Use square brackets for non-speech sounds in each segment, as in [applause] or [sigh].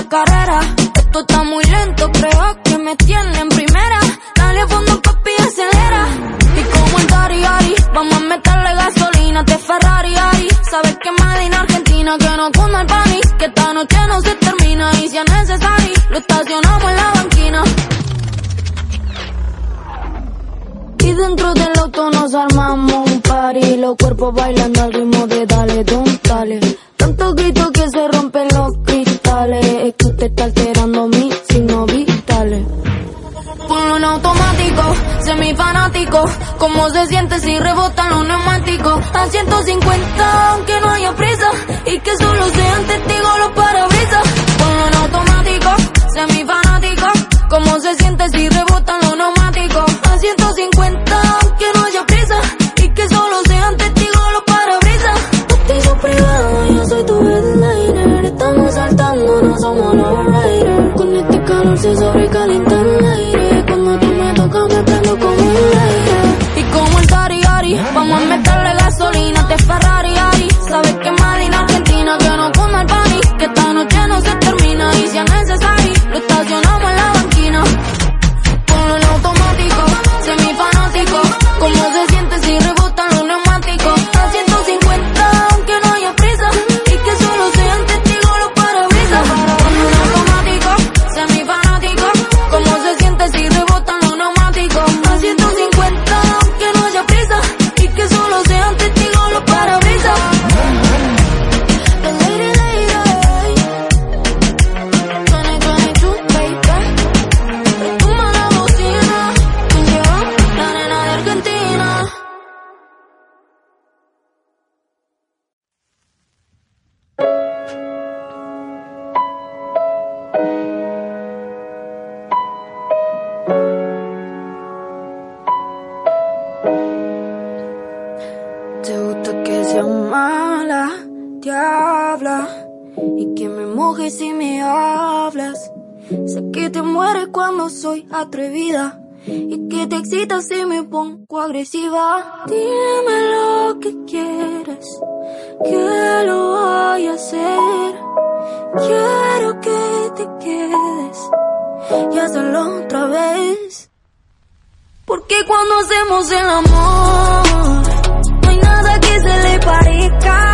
la carrera. Esto está muy lento, creo que me tienen en primera. Dale fondo, papi, acelera. Y como el Dari Ari, vamos a meterle gasolina de este Ferrari Ari. Sabes que Medina Argentina, que no cunda el país, que esta noche no se termina y si es necesario, lo estacionamos en la banquina. Y dentro del auto nos armamos un party. Los cuerpos bailando al ritmo de dale, don, dale. Tanto grito que se rompen los cristales. Es que usted está alterando mis signos vitales. Ponlo en automático, semifanático. ¿Cómo se siente si rebotan los neumáticos? A 150, aunque no haya prisa. Y que solo sean testigos los para roses or agresiva. Dime lo que quieres, que lo voy a hacer. Quiero que te quedes y hazlo otra vez. Porque cuando hacemos el amor, no hay nada que se le parezca.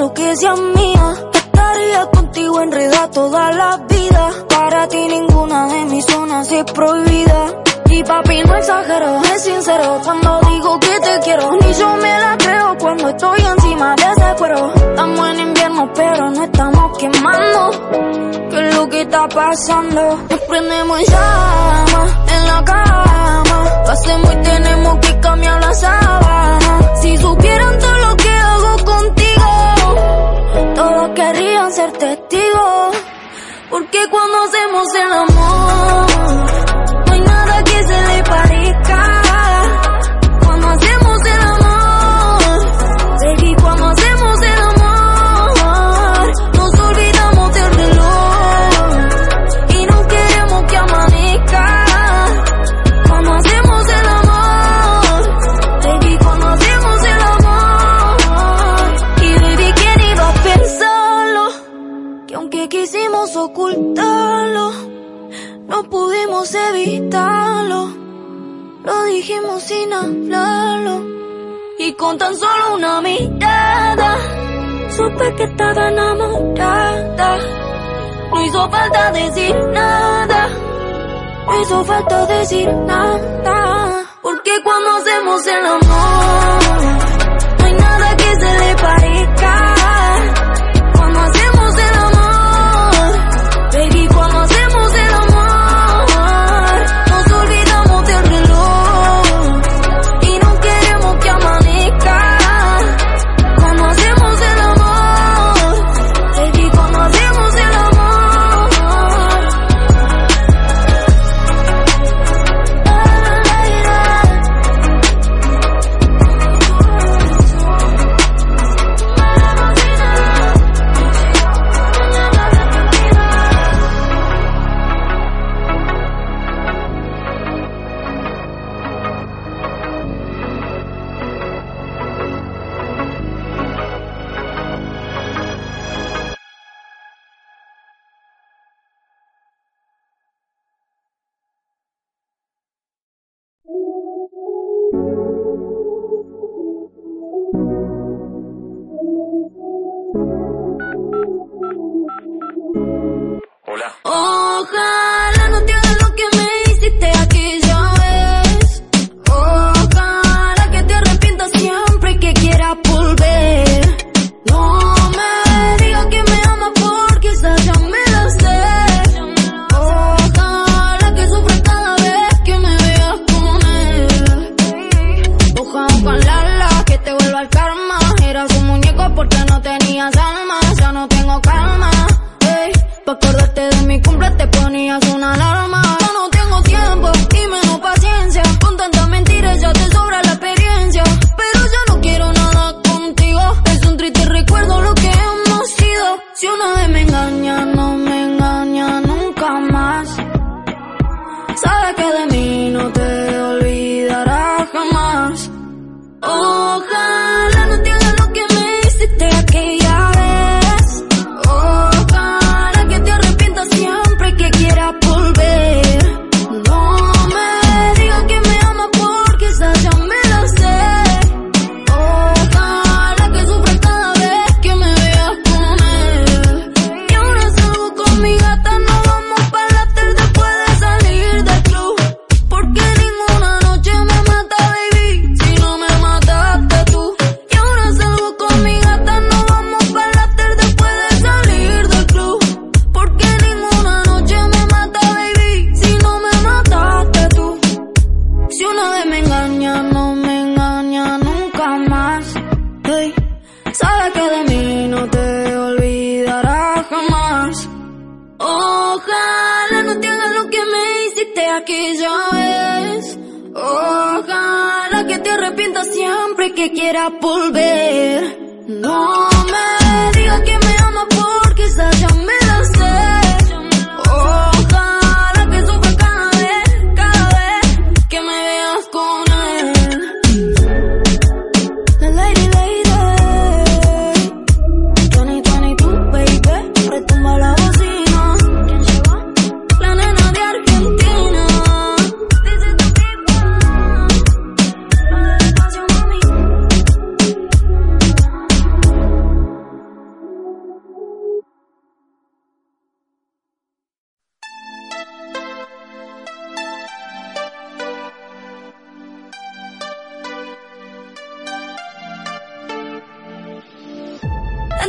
quiero que seas mía. Estaría contigo enredada toda la vida. Para ti ninguna de mis zonas es prohibida. Y papi, no exagero, es sincero cuando digo que te quiero. Ni yo me la creo cuando estoy encima de ese cuero. Estamos en invierno, pero no estamos quemando. ¿Qué es lo que está pasando? Nos prendemos llama en la cama. Lo hacemos y tenemos que cambiar la sala. irmãos, é amor. podemos evitarlo. Lo dijimos sin hablarlo. Y con tan solo una mirada, supe que estaba enamorada. No hizo falta decir nada. No hizo falta decir nada. Porque cuando hacemos el amor, no hay nada que se le parezca.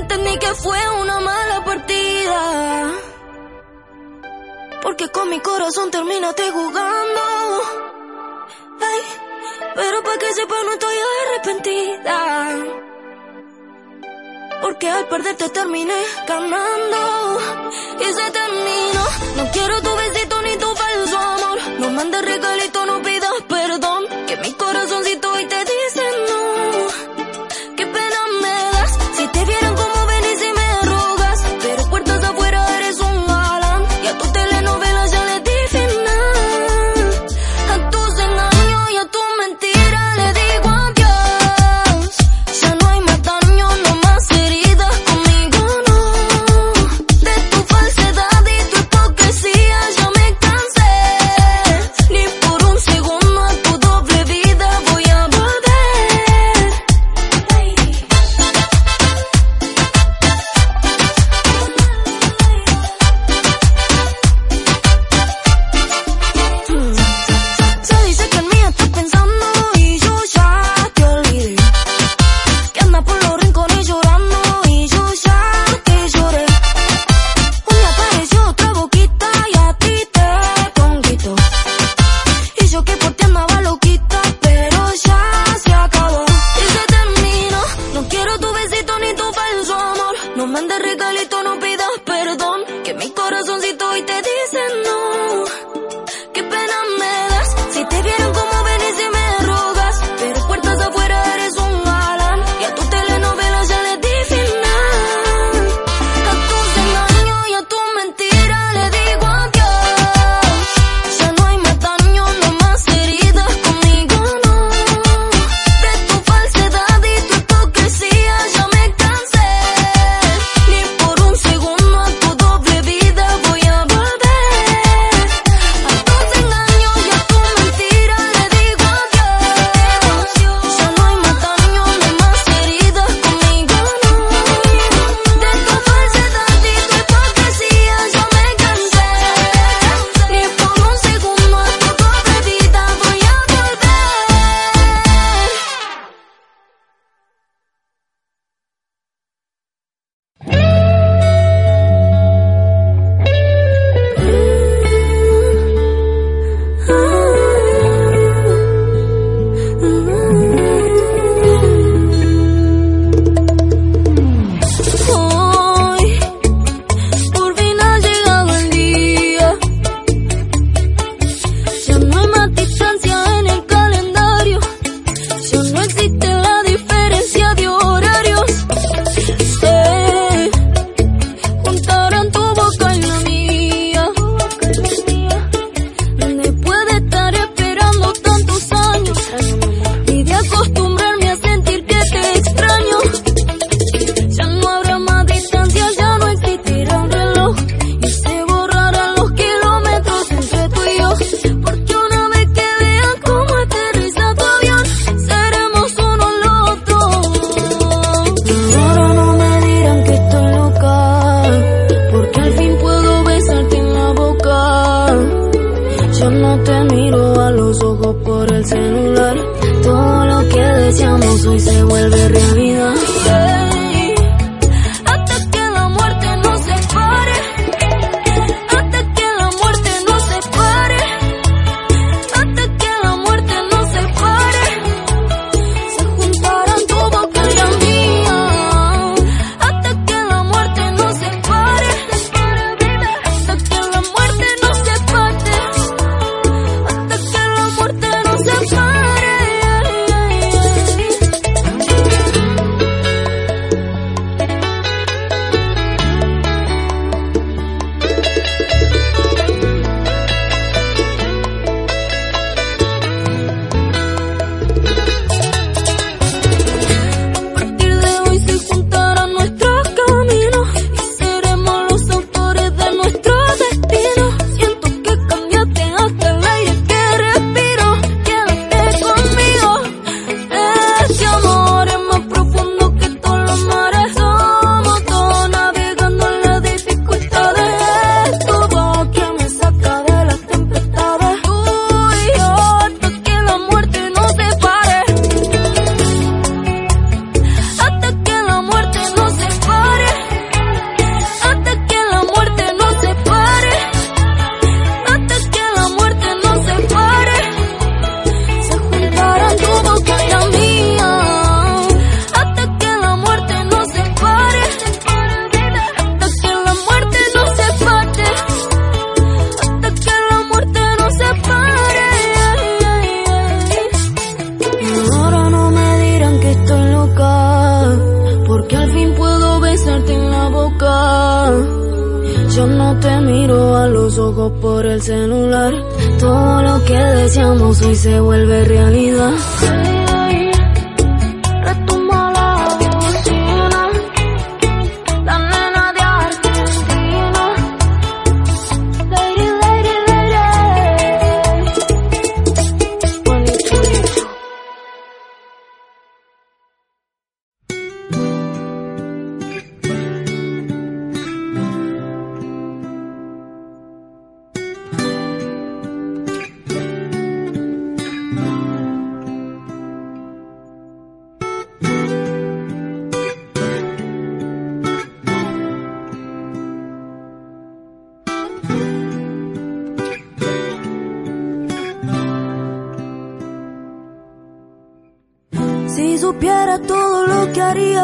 entendí que fue una mala partida. Porque con mi corazón terminaste jugando. Ay, pero para que sepa no estoy arrepentida. Porque al perderte terminé ganando. Y se terminó. No quiero tu besito ni tu falso amor. No mandes regalos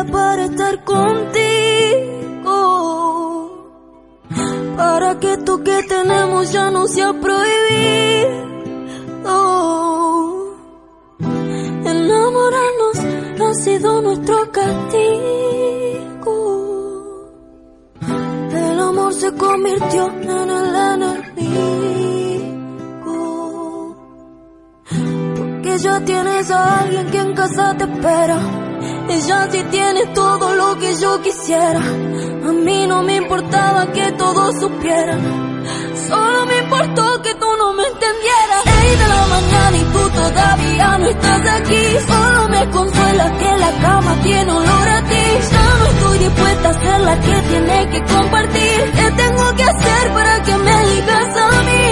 para estar contigo. Para que esto que tenemos ya no sea prohibido. Enamorarnos ha sido nuestro castigo. El amor se convirtió en el enemigo. Porque ya tienes a alguien que en casa te espera. Ella sí tiene todo lo que yo quisiera. A mí no me importaba que todos supieran. Solo me importó que tú no me entendieras. Seis de la mañana y tú todavía no estás aquí. Solo me consuela que la cama tiene olor a ti. Ya no estoy dispuesta a ser la que tiene que compartir. ¿Qué tengo que hacer para que me digas a mí?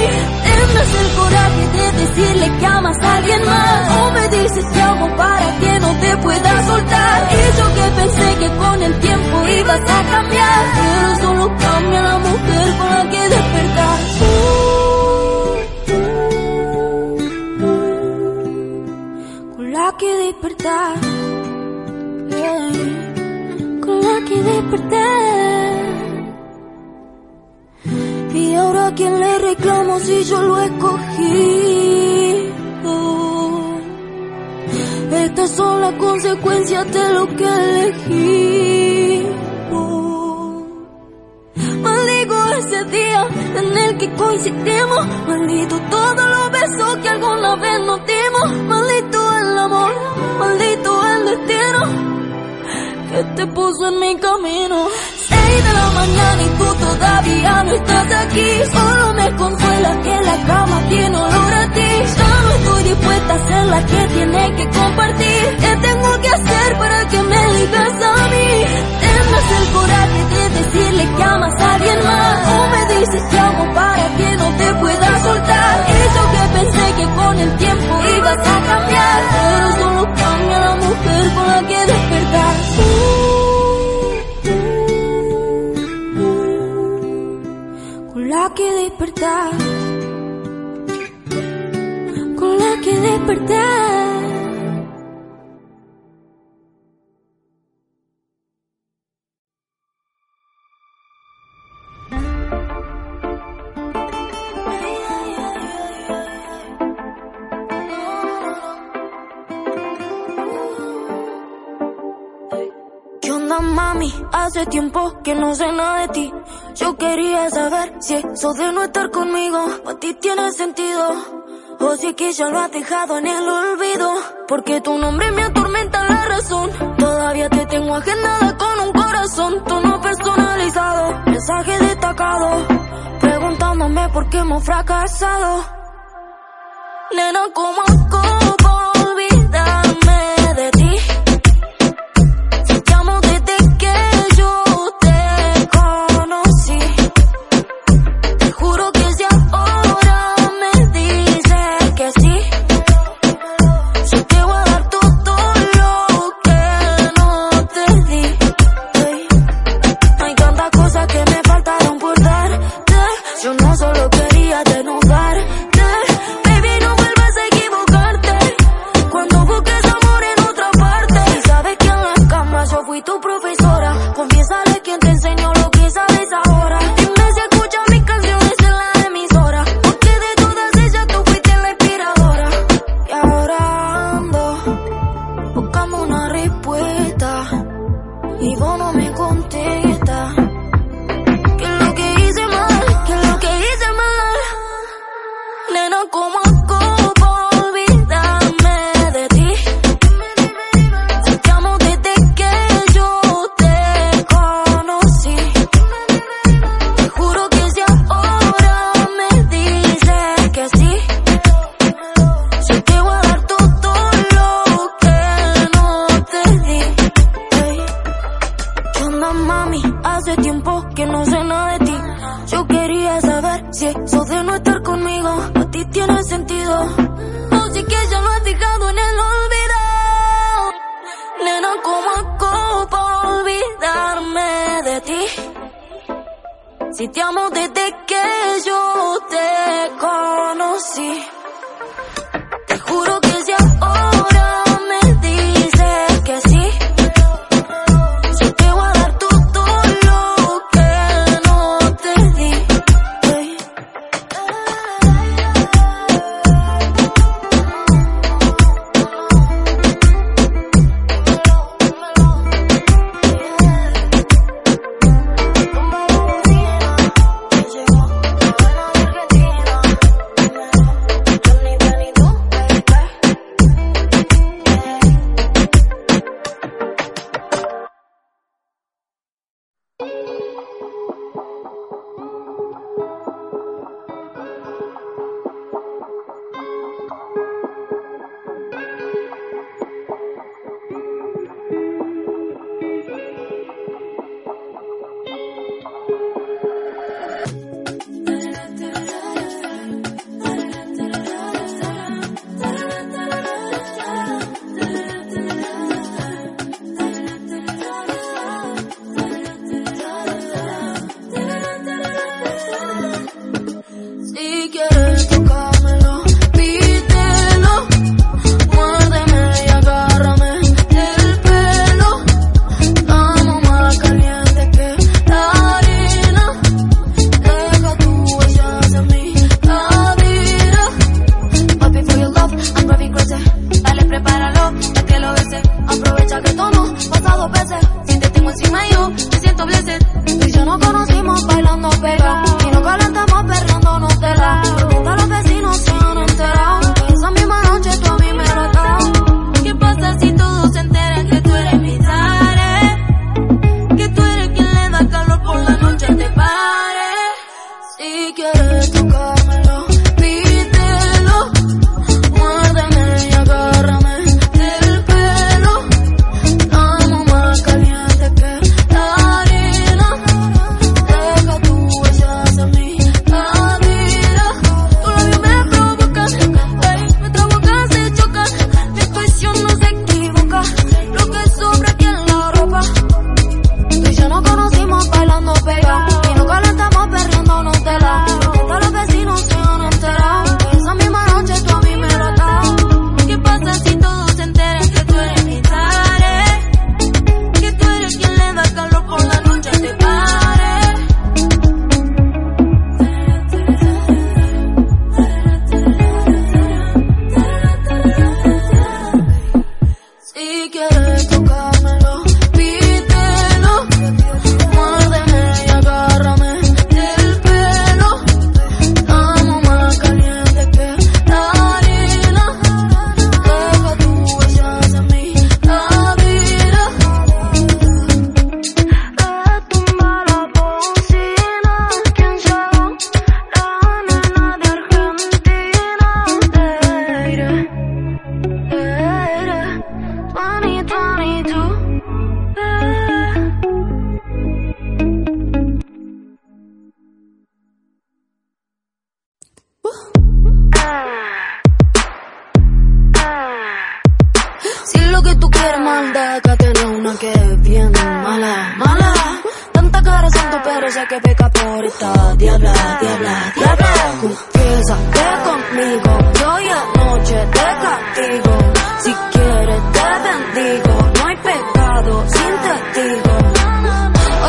tendrás el coraje de decirle que amas a alguien más. O me dices te amo para que no te pueda soltar. Y yo que pensé que con el tiempo ibas a cambiar, pero solo cambia la mujer con la que despertas. Con la que despertar, con la que despertar. Y ahora quién le reclamo si yo lo he cogido. Estas son las consecuencias de lo que elegí. Maldigo ese día en el que coincidimos. Maldito todos los besos que alguna vez nos dimos. Maldito el amor, maldito el destino que te puso en mi camino ti, ya no estás aquí. Solo me consuela que la cama tiene olor a ti. Solo estoy dispuesta a ser la que tiene que compartir. ¿Qué tengo que hacer para que me libres a mí? Tendrás el coraje de decirle que amas a alguien más. O me dices que amo para que no te pueda soltar. Eso que pensé que con el tiempo ibas a cambiar. Pero solo cambia la mujer con la que despertar. que despertar, con la que despertar. mami Hace tiempo que no sé nada de ti. Yo quería saber si eso de no estar conmigo para ti tiene sentido. O si es que ya lo has dejado en el olvido. Porque tu nombre me atormenta la razón. Todavía te tengo agendada con un corazón. Tono personalizado, mensaje destacado. Preguntándome por qué hemos fracasado. Nena, como copa.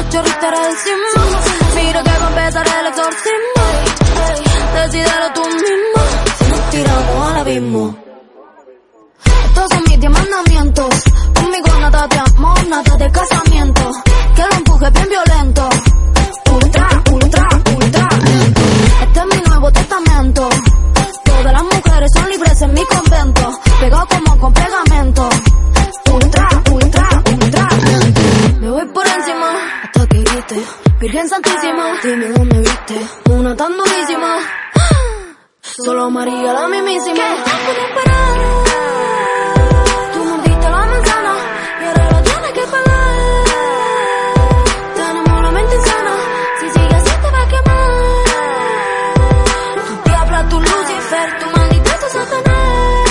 la chorrita era el. Mira que va a empezar el exorcismo. Decídelo tú mismo. Si nos tiramos al abismo. Estos son mis diez mandamientos. Conmigo nada de amor, nada de casamiento. Que lo empuje bien violento. Ultra, ultra, ultra. Este es mi nuevo testamento. Todas las mujeres son libres en mi convento. Pegado Virgen Santísima, dime dónde viste una tan durísima. [gasps] Solo amarilla la mismísima. Tú no diste la manzana, y ahora la tiene que parar. Te animo mente insana, si sigue así te va a quemar. Tu diabla, tu lucifer, tu maldito satanás.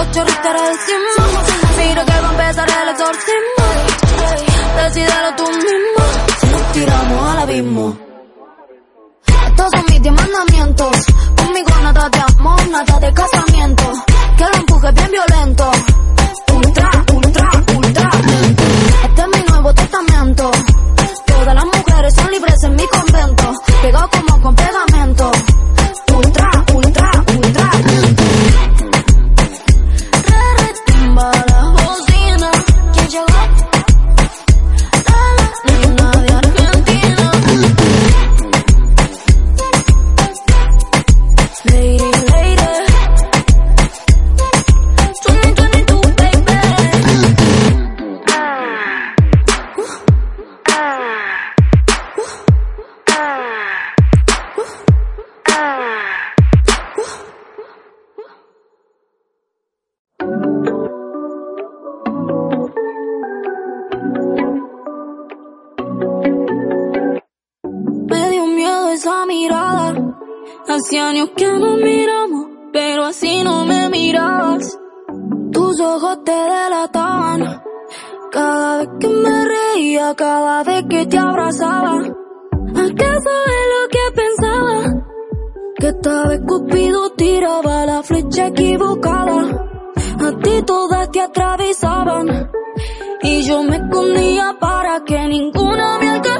Ocho literas de cien. Decídelo tú mismo. Si nos tiramos al abismo. Estos son mis diez mandamientos Conmigo no te amo, no te delatan. Cada vez que me reía, cada vez que te abrazaba. ¿Acaso es lo que pensaba? Que esta vez Cupido tiraba la flecha equivocada. A ti todas te atravesaban. Y yo me escondía para que ninguna me alcanzara.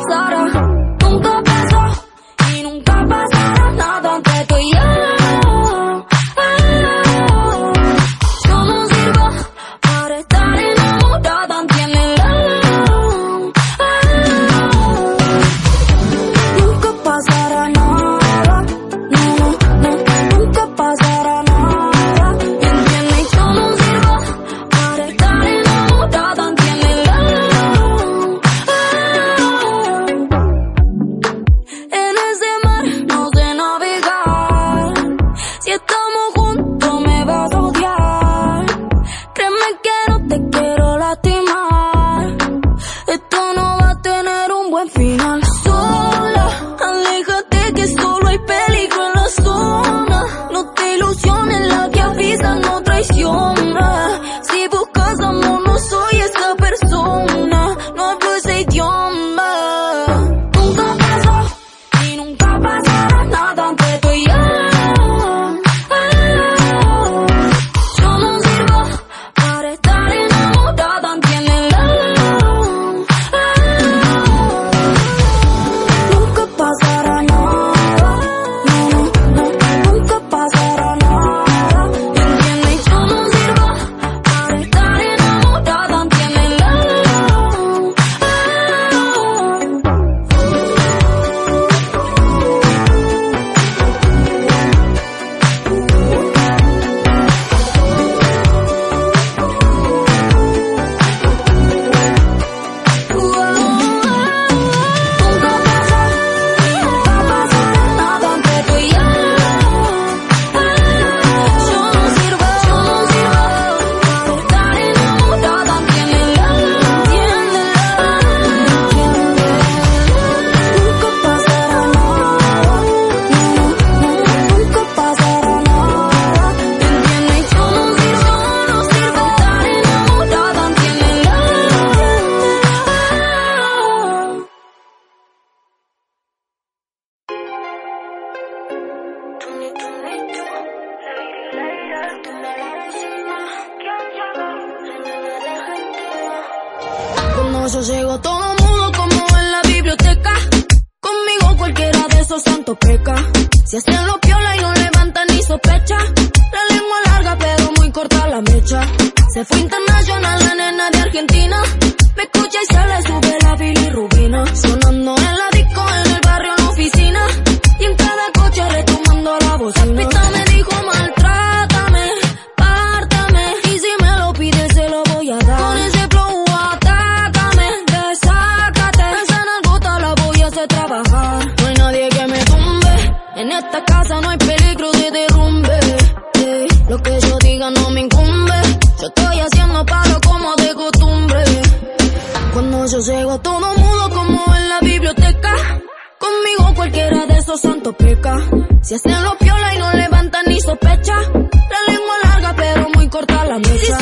sospecha. La lengua larga pero muy corta la mesa.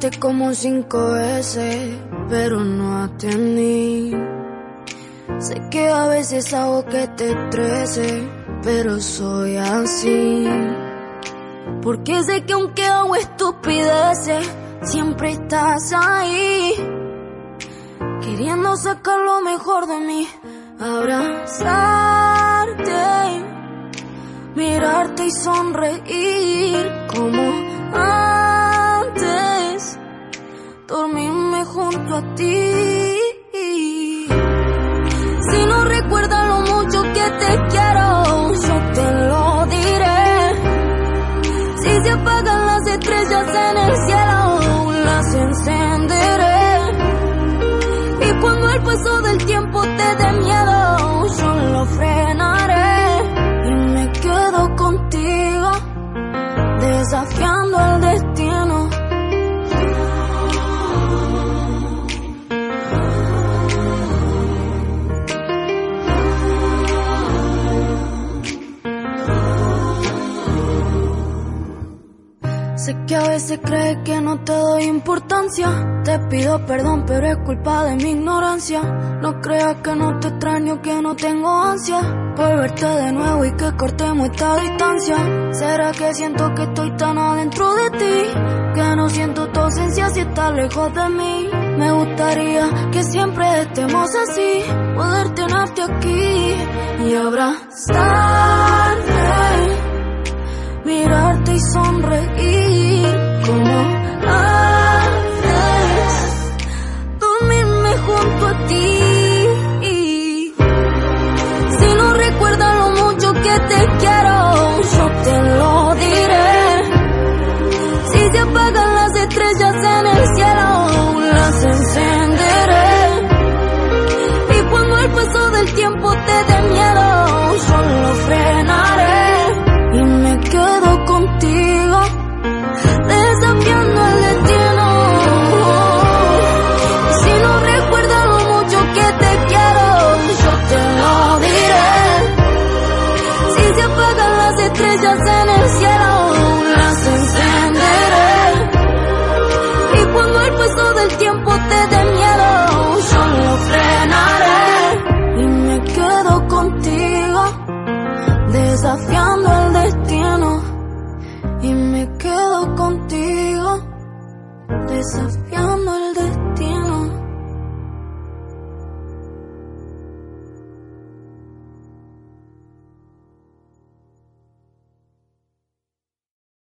llamaste como cinco veces, pero no atendí. Sé que a veces hago que te estrese, pero soy así. Porque sé que aunque hago estupideces, siempre estás ahí. Queriendo sacar lo mejor de mí, abrazarte, mirarte y sonreír como dormirme junto a ti. que a veces crees que no te doy importancia. Te pido perdón, pero es culpa de mi ignorancia. No creas que no te extraño, que no tengo ansia por verte de nuevo y que cortemos esta distancia. ¿Será que siento que estoy tan adentro de ti? Que no siento tu ausencia si estás lejos de mí. Me gustaría que siempre estemos así, poder tenerte aquí y abrazarte mirarte y sonreír. Como